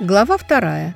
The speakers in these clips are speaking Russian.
Глава вторая.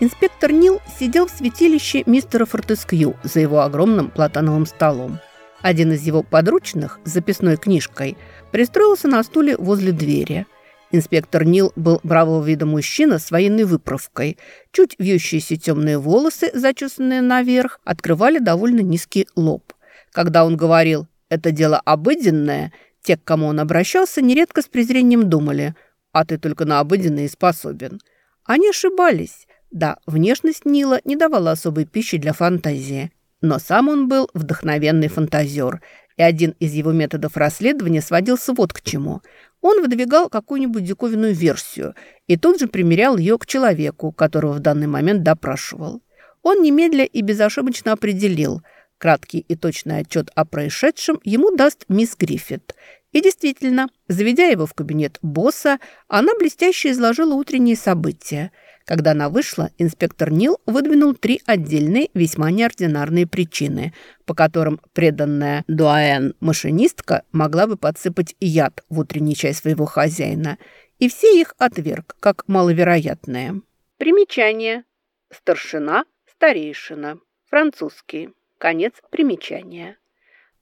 Инспектор Нил сидел в святилище мистера Фортескью за его огромным платановым столом. Один из его подручных с записной книжкой пристроился на стуле возле двери – Инспектор Нил был бравого вида мужчина с военной выправкой. Чуть вьющиеся темные волосы, зачесанные наверх, открывали довольно низкий лоб. Когда он говорил «это дело обыденное», те, к кому он обращался, нередко с презрением думали «а ты только на обыденное способен». Они ошибались. Да, внешность Нила не давала особой пищи для фантазии. Но сам он был вдохновенный фантазер, и один из его методов расследования сводился вот к чему. Он выдвигал какую-нибудь диковинную версию и тут же примерял ее к человеку, которого в данный момент допрашивал. Он немедля и безошибочно определил, краткий и точный отчет о происшедшем ему даст мисс Гриффит. И действительно, заведя его в кабинет босса, она блестяще изложила утренние события – когда она вышла, инспектор Нил выдвинул три отдельные, весьма неординарные причины, по которым преданная дуаэн-машинистка могла бы подсыпать яд в утренний чай своего хозяина, и все их отверг, как маловероятные. Примечание. Старшина, старейшина. Французский. Конец примечания.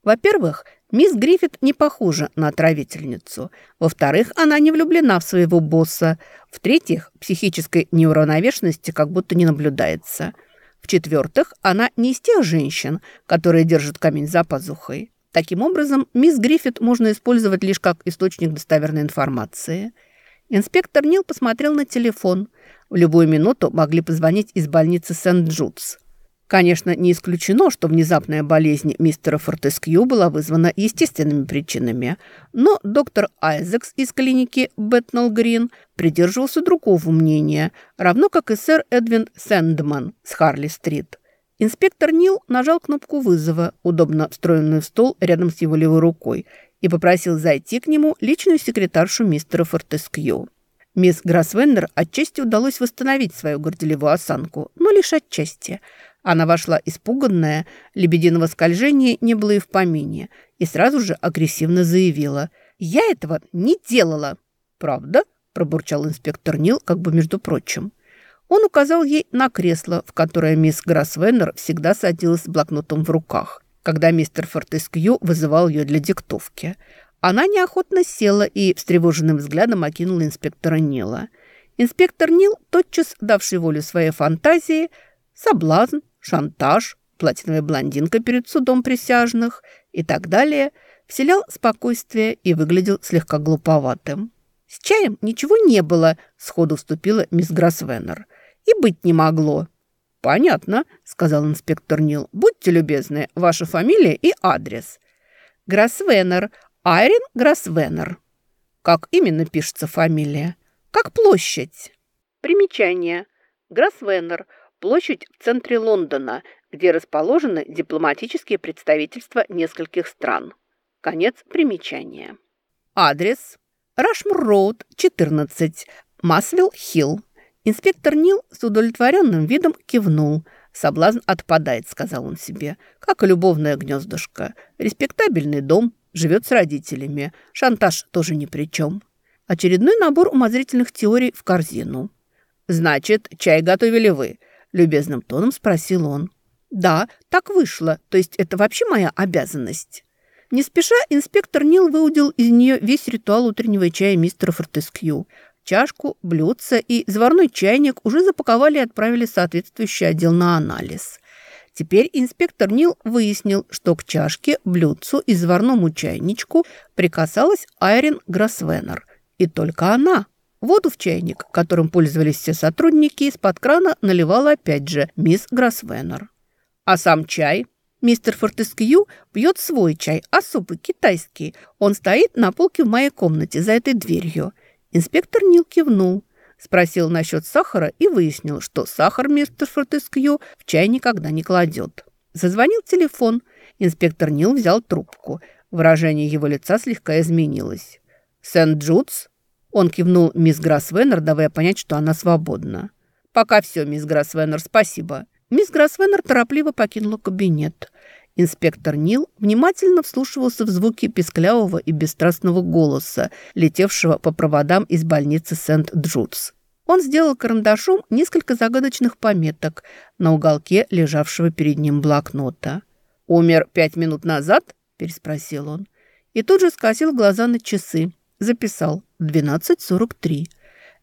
Во-первых, мисс Гриффит не похожа на отравительницу. Во-вторых, она не влюблена в своего босса. В-третьих, психической неуравновешенности как будто не наблюдается. В-четвертых, она не из тех женщин, которые держат камень за пазухой. Таким образом, мисс Гриффит можно использовать лишь как источник достоверной информации. Инспектор Нил посмотрел на телефон. В любую минуту могли позвонить из больницы Сент-Джудс. Конечно, не исключено, что внезапная болезнь мистера Фортескью была вызвана естественными причинами, но доктор Айзекс из клиники Бэтнелл Грин придерживался другого мнения, равно как и сэр Эдвин Сэндман с Харли-стрит. Инспектор Нил нажал кнопку вызова, удобно встроенную в стол рядом с его левой рукой, и попросил зайти к нему личную секретаршу мистера Фортескью. Мисс Гроссвеннер отчасти удалось восстановить свою горделивую осанку, но лишь отчасти – она вошла испуганная, лебединого скольжения не было и в помине, и сразу же агрессивно заявила. «Я этого не делала!» «Правда?» – пробурчал инспектор Нил, как бы между прочим. Он указал ей на кресло, в которое мисс Гроссвеннер всегда садилась с блокнотом в руках, когда мистер Фортескью вызывал ее для диктовки. Она неохотно села и встревоженным взглядом окинула инспектора Нила. Инспектор Нил, тотчас давший волю своей фантазии, соблазн, шантаж, платиновая блондинка перед судом присяжных и так далее, вселял спокойствие и выглядел слегка глуповатым. «С чаем ничего не было», — сходу вступила мисс Гроссвеннер. «И быть не могло». «Понятно», — сказал инспектор Нил. «Будьте любезны, ваша фамилия и адрес». «Гроссвеннер. Айрин Гроссвеннер». «Как именно пишется фамилия?» «Как площадь». Примечание. Гроссвеннер — Площадь в центре Лондона, где расположены дипломатические представительства нескольких стран. Конец примечания. Адрес. Рашмур-Роуд, 14, Масвилл-Хилл. Инспектор Нил с удовлетворенным видом кивнул. «Соблазн отпадает», — сказал он себе, — «как и любовное гнездышко. Респектабельный дом, живет с родителями. Шантаж тоже ни при чем». Очередной набор умозрительных теорий в корзину. «Значит, чай готовили вы. Любезным тоном спросил он. «Да, так вышло. То есть это вообще моя обязанность?» Не спеша инспектор Нил выудил из нее весь ритуал утреннего чая мистера Фортескью. Чашку, блюдце и заварной чайник уже запаковали и отправили соответствующий отдел на анализ. Теперь инспектор Нил выяснил, что к чашке, блюдцу и заварному чайничку прикасалась Айрин Гроссвеннер. И только она – Воду в чайник, которым пользовались все сотрудники, из-под крана наливала опять же мисс Гроссвеннер. А сам чай? Мистер Фортескью пьет свой чай, особый, китайский. Он стоит на полке в моей комнате за этой дверью. Инспектор Нил кивнул. Спросил насчет сахара и выяснил, что сахар мистер Фортескью в чай никогда не кладет. Зазвонил телефон. Инспектор Нил взял трубку. Выражение его лица слегка изменилось. «Сент-Джудс?» Он кивнул мисс Гроссвеннер, давая понять, что она свободна. «Пока все, мисс Гроссвеннер, спасибо». Мисс Гроссвеннер торопливо покинула кабинет. Инспектор Нил внимательно вслушивался в звуки песклявого и бесстрастного голоса, летевшего по проводам из больницы Сент-Джудс. Он сделал карандашом несколько загадочных пометок на уголке лежавшего перед ним блокнота. «Умер пять минут назад?» – переспросил он. И тут же скосил глаза на часы. Записал «12.43».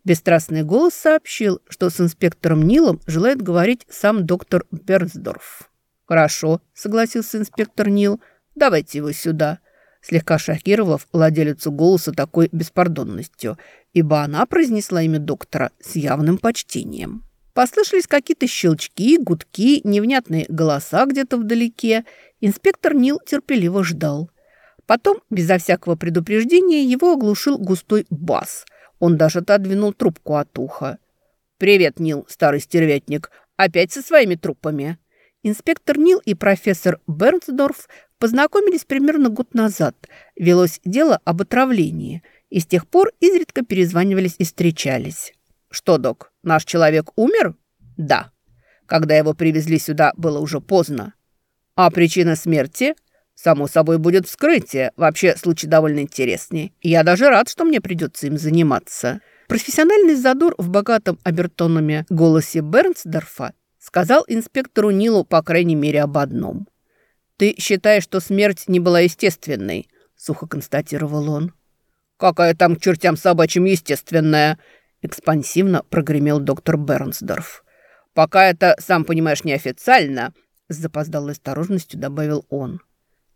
Бесстрастный голос сообщил, что с инспектором Нилом желает говорить сам доктор Бернсдорф. «Хорошо», — согласился инспектор Нил. «Давайте его сюда», слегка шокировав владелицу голоса такой беспардонностью, ибо она произнесла имя доктора с явным почтением. Послышались какие-то щелчки, гудки, невнятные голоса где-то вдалеке. Инспектор Нил терпеливо ждал. Потом, безо всякого предупреждения, его оглушил густой бас — он даже отодвинул трубку от уха. «Привет, Нил, старый стервятник. Опять со своими трупами?» Инспектор Нил и профессор Бернсдорф познакомились примерно год назад. Велось дело об отравлении. И с тех пор изредка перезванивались и встречались. «Что, док, наш человек умер?» «Да». Когда его привезли сюда, было уже поздно. «А причина смерти?» Само собой будет вскрытие. Вообще, случай довольно интересный. Я даже рад, что мне придется им заниматься. Профессиональный задор в богатом обертонами голосе Бернсдорфа сказал инспектору Нилу, по крайней мере, об одном. «Ты считаешь, что смерть не была естественной?» – сухо констатировал он. «Какая там к чертям собачьим естественная?» – экспансивно прогремел доктор Бернсдорф. «Пока это, сам понимаешь, неофициально», – с запоздалой осторожностью добавил он.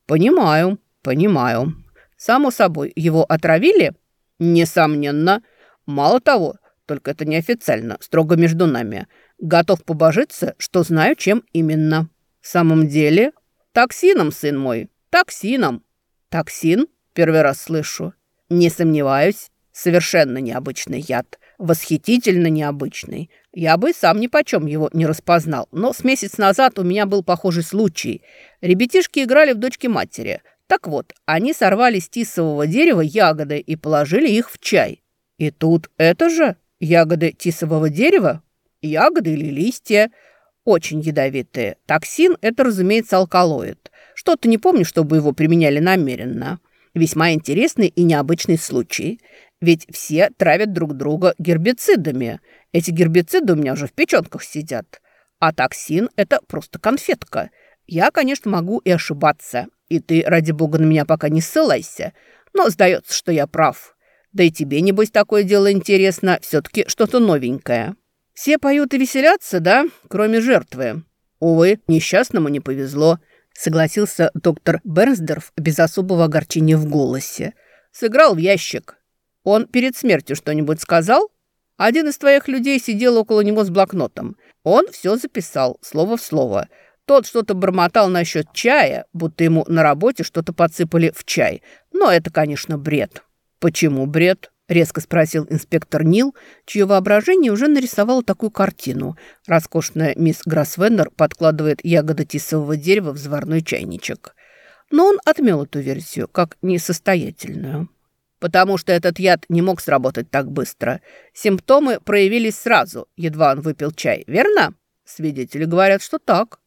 «Понимаю, понимаю. Само собой, его отравили?» «Несомненно. Мало того, только это неофициально, строго между нами. Готов побожиться, что знаю, чем именно. В самом деле, токсином, сын мой, токсином». «Токсин?» Первый раз слышу. «Не сомневаюсь. Совершенно необычный яд. Восхитительно необычный. Я бы сам ни почем его не распознал. Но с месяц назад у меня был похожий случай. Ребятишки играли в дочки матери. Так вот, они сорвали с тисового дерева ягоды и положили их в чай. И тут это же ягоды тисового дерева? Ягоды или листья? Очень ядовитые. Токсин – это, разумеется, алкалоид. Что-то не помню, чтобы его применяли намеренно. Весьма интересный и необычный случай. Ведь все травят друг друга гербицидами. Эти гербициды у меня уже в печенках сидят. А токсин – это просто конфетка. Я, конечно, могу и ошибаться. И ты, ради бога, на меня пока не ссылайся. Но сдается, что я прав. Да и тебе, небось, такое дело интересно. Все-таки что-то новенькое. Все поют и веселятся, да? Кроме жертвы. Увы, несчастному не повезло. Согласился доктор Бернсдорф без особого огорчения в голосе. Сыграл в ящик. Он перед смертью что-нибудь сказал? Один из твоих людей сидел около него с блокнотом. Он все записал, слово в слово. Тот что-то бормотал насчет чая, будто ему на работе что-то подсыпали в чай. Но это, конечно, бред. Почему бред? Резко спросил инспектор Нил, чье воображение уже нарисовало такую картину. Роскошная мисс Гроссвеннер подкладывает ягоды тисового дерева в заварной чайничек. Но он отмел эту версию как несостоятельную потому что этот яд не мог сработать так быстро. Симптомы проявились сразу, едва он выпил чай, верно? Свидетели говорят, что так.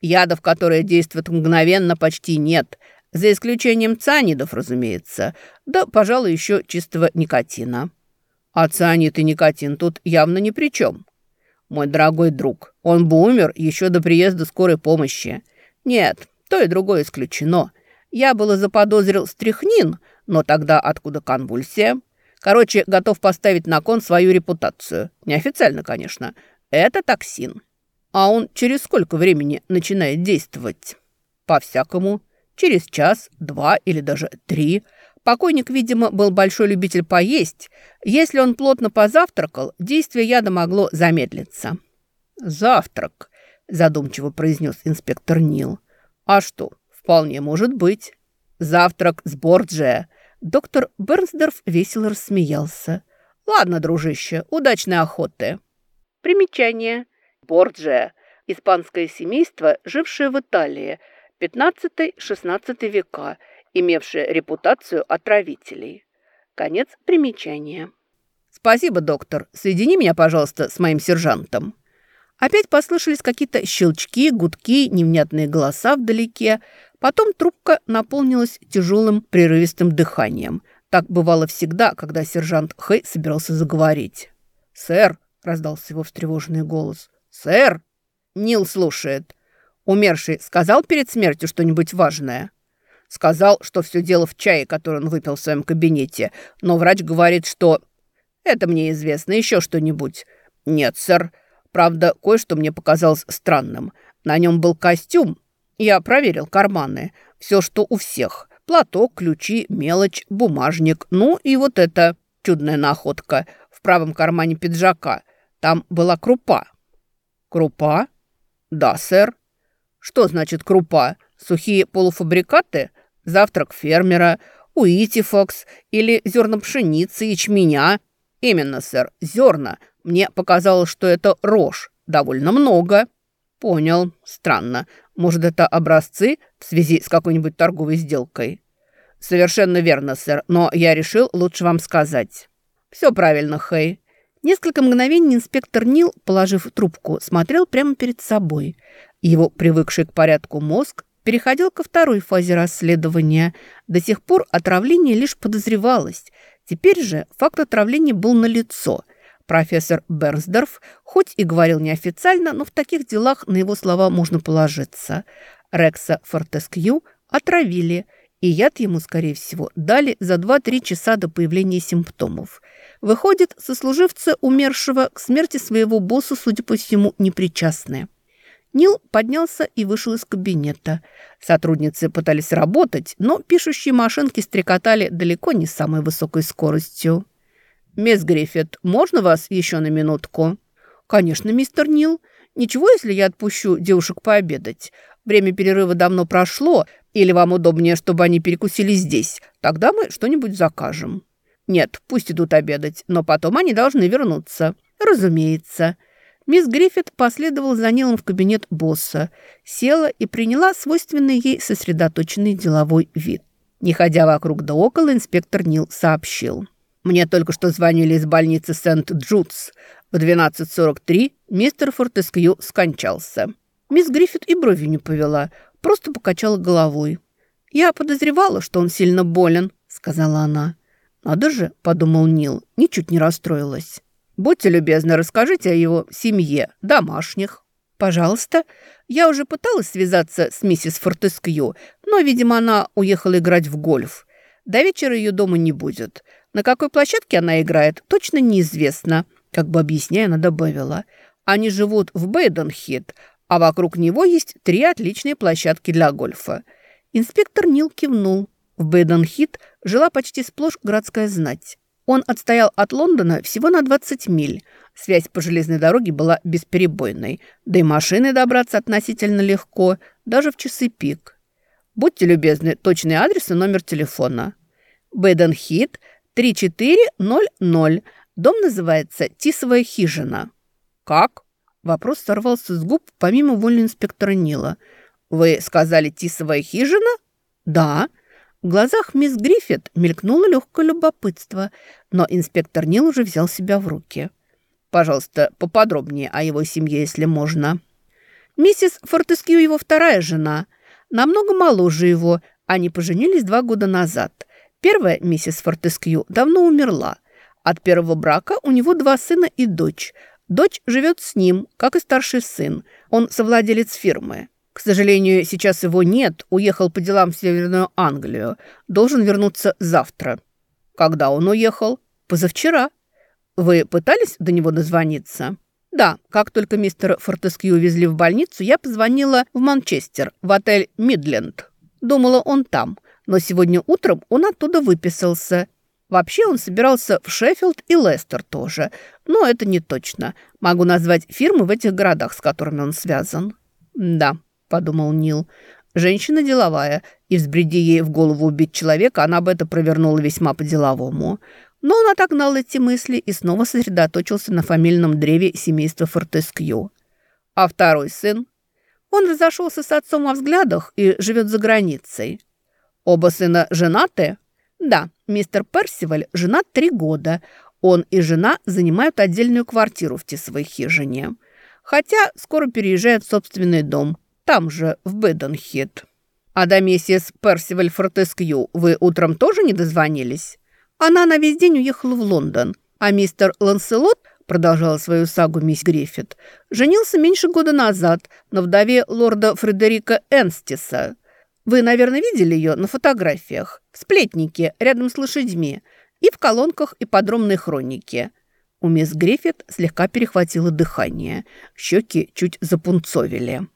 Ядов, которые действуют мгновенно, почти нет, за исключением цианидов, разумеется, да, пожалуй, еще чистого никотина. А цианид и никотин тут явно ни при чем. Мой дорогой друг, он бы умер еще до приезда скорой помощи. Нет, то и другое исключено. Я было заподозрил стряхнин – но тогда откуда конвульсия? Короче, готов поставить на кон свою репутацию. Неофициально, конечно. Это токсин. А он через сколько времени начинает действовать? По-всякому. Через час, два или даже три. Покойник, видимо, был большой любитель поесть. Если он плотно позавтракал, действие яда могло замедлиться. «Завтрак», – задумчиво произнес инспектор Нил. «А что, вполне может быть». «Завтрак с Борджия!» Доктор Бернсдорф весело рассмеялся. «Ладно, дружище, удачной охоты!» Примечание. Борджия – испанское семейство, жившее в Италии, 15-16 века, имевшее репутацию отравителей. Конец примечания. «Спасибо, доктор. Соедини меня, пожалуйста, с моим сержантом». Опять послышались какие-то щелчки, гудки, невнятные голоса вдалеке. Потом трубка наполнилась тяжелым прерывистым дыханием. Так бывало всегда, когда сержант Хэй собирался заговорить. «Сэр!» – раздался его встревоженный голос. «Сэр!» Нил слушает. Умерший сказал перед смертью что-нибудь важное? Сказал, что все дело в чае, который он выпил в своем кабинете. Но врач говорит, что... Это мне известно. Еще что-нибудь? Нет, сэр. Правда, кое-что мне показалось странным. На нем был костюм. Я проверил карманы. Все, что у всех. Платок, ключи, мелочь, бумажник. Ну и вот эта чудная находка в правом кармане пиджака. Там была крупа. Крупа? Да, сэр. Что значит крупа? Сухие полуфабрикаты? Завтрак фермера? Уитифокс? Или зерна пшеницы, ячменя? Именно, сэр, зерна. Мне показалось, что это рожь. Довольно много. Понял. Странно. Может, это образцы в связи с какой-нибудь торговой сделкой? Совершенно верно, сэр, но я решил лучше вам сказать. Все правильно, Хей. Несколько мгновений инспектор Нил, положив трубку, смотрел прямо перед собой. Его привыкший к порядку мозг переходил ко второй фазе расследования. До сих пор отравление лишь подозревалось. Теперь же факт отравления был налицо. Профессор Бернсдорф хоть и говорил неофициально, но в таких делах на его слова можно положиться. Рекса Фортескью отравили, и яд ему, скорее всего, дали за 2-3 часа до появления симптомов. Выходит, сослуживцы умершего к смерти своего босса, судя по всему, непричастны. Нил поднялся и вышел из кабинета. Сотрудницы пытались работать, но пишущие машинки стрекотали далеко не самой высокой скоростью. «Мисс Гриффит, можно вас еще на минутку?» «Конечно, мистер Нил. Ничего, если я отпущу девушек пообедать? Время перерыва давно прошло, или вам удобнее, чтобы они перекусили здесь? Тогда мы что-нибудь закажем». «Нет, пусть идут обедать, но потом они должны вернуться». «Разумеется». Мисс Гриффит последовала за Нилом в кабинет босса, села и приняла свойственный ей сосредоточенный деловой вид. Не ходя вокруг да около, инспектор Нил сообщил. «Мне только что звонили из больницы Сент-Джудс. В 12.43 мистер Фортескью скончался». Мисс Гриффит и брови не повела, просто покачала головой. «Я подозревала, что он сильно болен», — сказала она. «Надо же», — подумал Нил, ничуть не расстроилась. Будьте любезны, расскажите о его семье, домашних. Пожалуйста. Я уже пыталась связаться с миссис Фортескью, но, видимо, она уехала играть в гольф. До вечера ее дома не будет. На какой площадке она играет, точно неизвестно. Как бы объясняя, она добавила. Они живут в Бейденхит, а вокруг него есть три отличные площадки для гольфа. Инспектор Нил кивнул. В Бейденхит жила почти сплошь городская знать. Он отстоял от Лондона всего на 20 миль. Связь по железной дороге была бесперебойной, да и машины добраться относительно легко, даже в часы пик. Будьте любезны, точный адрес и номер телефона. Бэден-Хит, 3400. Дом называется «Тисовая хижина». «Как?» Вопрос сорвался с губ помимо воли инспектора Нила. «Вы сказали «Тисовая хижина»?» «Да». В глазах мисс Гриффит мелькнуло легкое любопытство, но инспектор Нил уже взял себя в руки. «Пожалуйста, поподробнее о его семье, если можно». «Миссис Фортескью его вторая жена, намного моложе его. Они поженились два года назад. Первая миссис Фортескью давно умерла. От первого брака у него два сына и дочь. Дочь живет с ним, как и старший сын. Он совладелец фирмы. К сожалению, сейчас его нет, уехал по делам в Северную Англию. Должен вернуться завтра. Когда он уехал? Позавчера. Вы пытались до него дозвониться? Да, как только мистера Фортескью увезли в больницу, я позвонила в Манчестер, в отель «Мидленд». Думала, он там, но сегодня утром он оттуда выписался. Вообще он собирался в Шеффилд и Лестер тоже, но это не точно. Могу назвать фирмы в этих городах, с которыми он связан. Да, подумал Нил. Женщина деловая, и взбреди ей в голову убить человека, она бы это провернула весьма по-деловому. Но он отогнал эти мысли и снова сосредоточился на фамильном древе семейства Фортескью. А второй сын? Он разошелся с отцом о взглядах и живет за границей. Оба сына женаты? Да, мистер Персиваль женат три года. Он и жена занимают отдельную квартиру в Тисовой хижине. хотя скоро переезжает в собственный дом, там же, в Бэденхит. А до миссис Персиваль Фортескью вы утром тоже не дозвонились? Она на весь день уехала в Лондон, а мистер Ланселот продолжала свою сагу мисс Гриффит, женился меньше года назад на вдове лорда Фредерика Энстиса. Вы, наверное, видели ее на фотографиях, в сплетнике, рядом с лошадьми, и в колонках и подробной хронике. У мисс Гриффит слегка перехватило дыхание, щеки чуть запунцовили.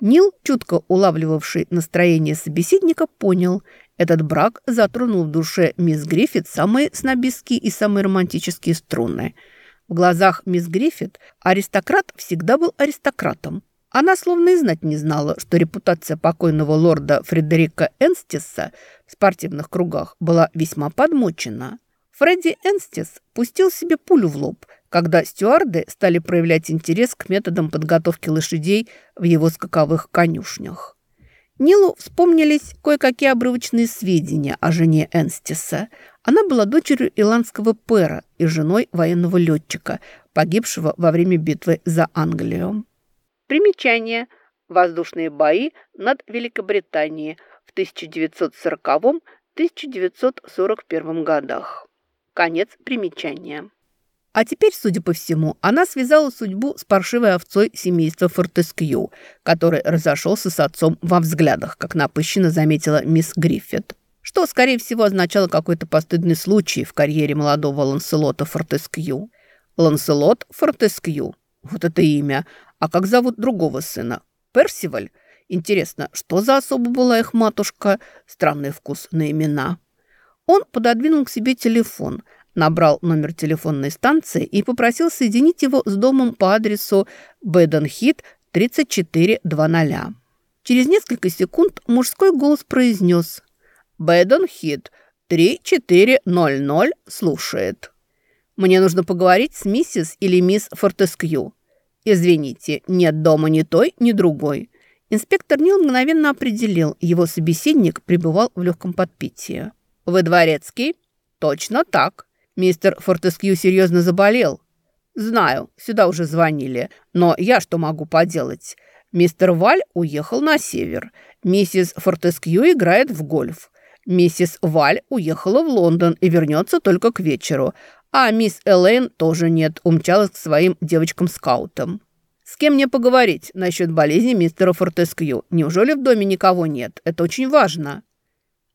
Нил, чутко улавливавший настроение собеседника, понял, этот брак затронул в душе мисс Гриффит самые снобистские и самые романтические струны – в глазах мисс Гриффит аристократ всегда был аристократом. Она словно и знать не знала, что репутация покойного лорда Фредерика Энстиса в спортивных кругах была весьма подмочена. Фредди Энстис пустил себе пулю в лоб, когда стюарды стали проявлять интерес к методам подготовки лошадей в его скаковых конюшнях. Нилу вспомнились кое-какие обрывочные сведения о жене Энстиса. Она была дочерью иландского пэра и женой военного летчика, погибшего во время битвы за Англию. Примечание. Воздушные бои над Великобританией в 1940-1941 годах. Конец примечания. А теперь, судя по всему, она связала судьбу с паршивой овцой семейства Фортескью, который разошелся с отцом во взглядах, как напыщенно заметила мисс Гриффит что, скорее всего, означало какой-то постыдный случай в карьере молодого Ланселота Фортескью. Ланселот Фортескью. Вот это имя. А как зовут другого сына? Персиваль? Интересно, что за особа была их матушка? Странный вкус на имена. Он пододвинул к себе телефон, набрал номер телефонной станции и попросил соединить его с домом по адресу Бэденхит 3420. Через несколько секунд мужской голос произнес Бэддон Хит, 3400, слушает. Мне нужно поговорить с миссис или мисс Фортескью. Извините, нет дома ни той, ни другой. Инспектор Нил мгновенно определил, его собеседник пребывал в легком подпитии. «Вы дворецкий?» «Точно так. Мистер Фортескью серьезно заболел». «Знаю, сюда уже звонили. Но я что могу поделать?» Мистер Валь уехал на север. Миссис Фортескью играет в гольф. Миссис Валь уехала в Лондон и вернется только к вечеру, а мисс Элейн тоже нет, умчалась к своим девочкам-скаутам. С кем мне поговорить насчет болезни мистера Фортескью? Неужели в доме никого нет? Это очень важно.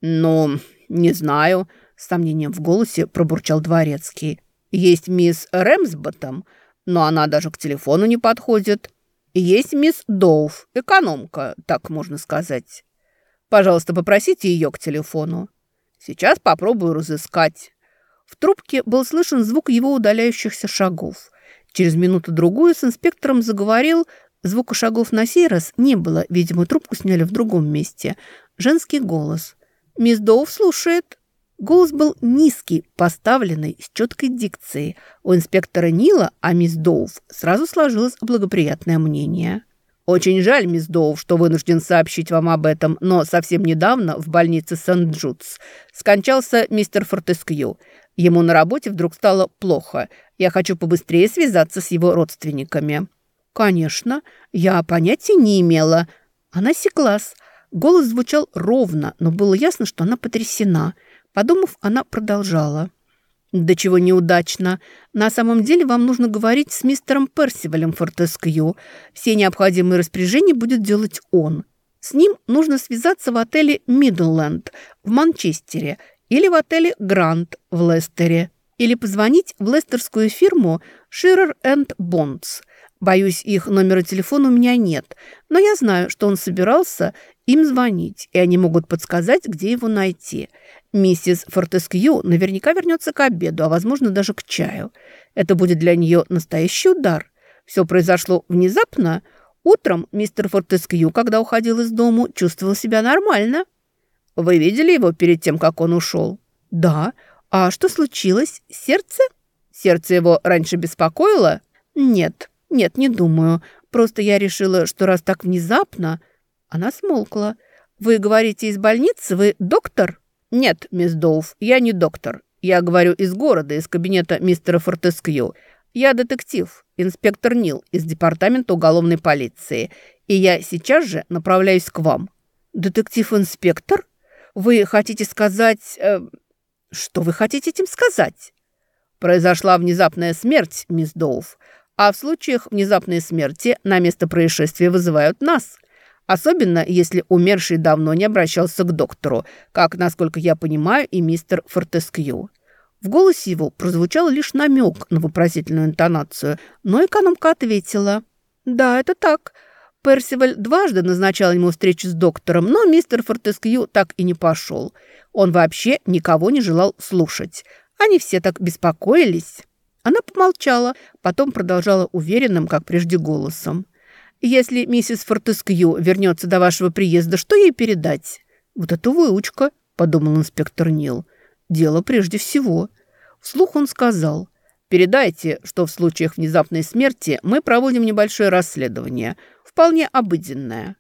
Ну, не знаю, с сомнением в голосе пробурчал дворецкий. Есть мисс Рэмсботом, но она даже к телефону не подходит. Есть мисс Доуф, экономка, так можно сказать. Пожалуйста, попросите ее к телефону. Сейчас попробую разыскать». Трубке был слышен звук его удаляющихся шагов. Через минуту-другую с инспектором заговорил. Звука шагов на сей раз не было. Видимо, трубку сняли в другом месте. Женский голос. «Мисс Доув слушает». Голос был низкий, поставленный, с четкой дикцией. У инспектора Нила, а мисс Доув, сразу сложилось благоприятное мнение. «Очень жаль, мисс Доу, что вынужден сообщить вам об этом, но совсем недавно в больнице Сент-Джудс скончался мистер Фортескью. Ему на работе вдруг стало плохо. Я хочу побыстрее связаться с его родственниками». «Конечно, я понятия не имела». Она секлась. Голос звучал ровно, но было ясно, что она потрясена. Подумав, она продолжала. «Да чего неудачно. На самом деле вам нужно говорить с мистером Персивалем Фортескью. Все необходимые распоряжения будет делать он. С ним нужно связаться в отеле «Мидленд» в Манчестере или в отеле «Грант» в Лестере или позвонить в лестерскую фирму «Ширер энд Бондс». Боюсь, их номера телефона у меня нет, но я знаю, что он собирался им звонить, и они могут подсказать, где его найти. Миссис Фортескью наверняка вернется к обеду, а, возможно, даже к чаю. Это будет для нее настоящий удар. Все произошло внезапно. Утром мистер Фортескью, когда уходил из дому, чувствовал себя нормально. Вы видели его перед тем, как он ушел? Да. А что случилось? Сердце? Сердце его раньше беспокоило? Нет, нет, не думаю. Просто я решила, что раз так внезапно... Она смолкла. Вы говорите из больницы? Вы доктор? «Нет, мисс Доуф, я не доктор. Я говорю из города, из кабинета мистера Фортескью. Я детектив, инспектор Нил из департамента уголовной полиции, и я сейчас же направляюсь к вам». «Детектив-инспектор? Вы хотите сказать...» э, «Что вы хотите этим сказать?» «Произошла внезапная смерть, мисс Доуф, а в случаях внезапной смерти на место происшествия вызывают нас». Особенно, если умерший давно не обращался к доктору, как, насколько я понимаю, и мистер Фортескью. В голосе его прозвучал лишь намек на вопросительную интонацию, но экономка ответила. «Да, это так. Персиваль дважды назначал ему встречу с доктором, но мистер Фортескью так и не пошел. Он вообще никого не желал слушать. Они все так беспокоились». Она помолчала, потом продолжала уверенным, как прежде, голосом. Если миссис Фортескью вернется до вашего приезда, что ей передать?» «Вот это выучка», — подумал инспектор Нил. «Дело прежде всего». Вслух он сказал. «Передайте, что в случаях внезапной смерти мы проводим небольшое расследование, вполне обыденное».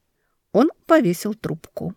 Он повесил трубку.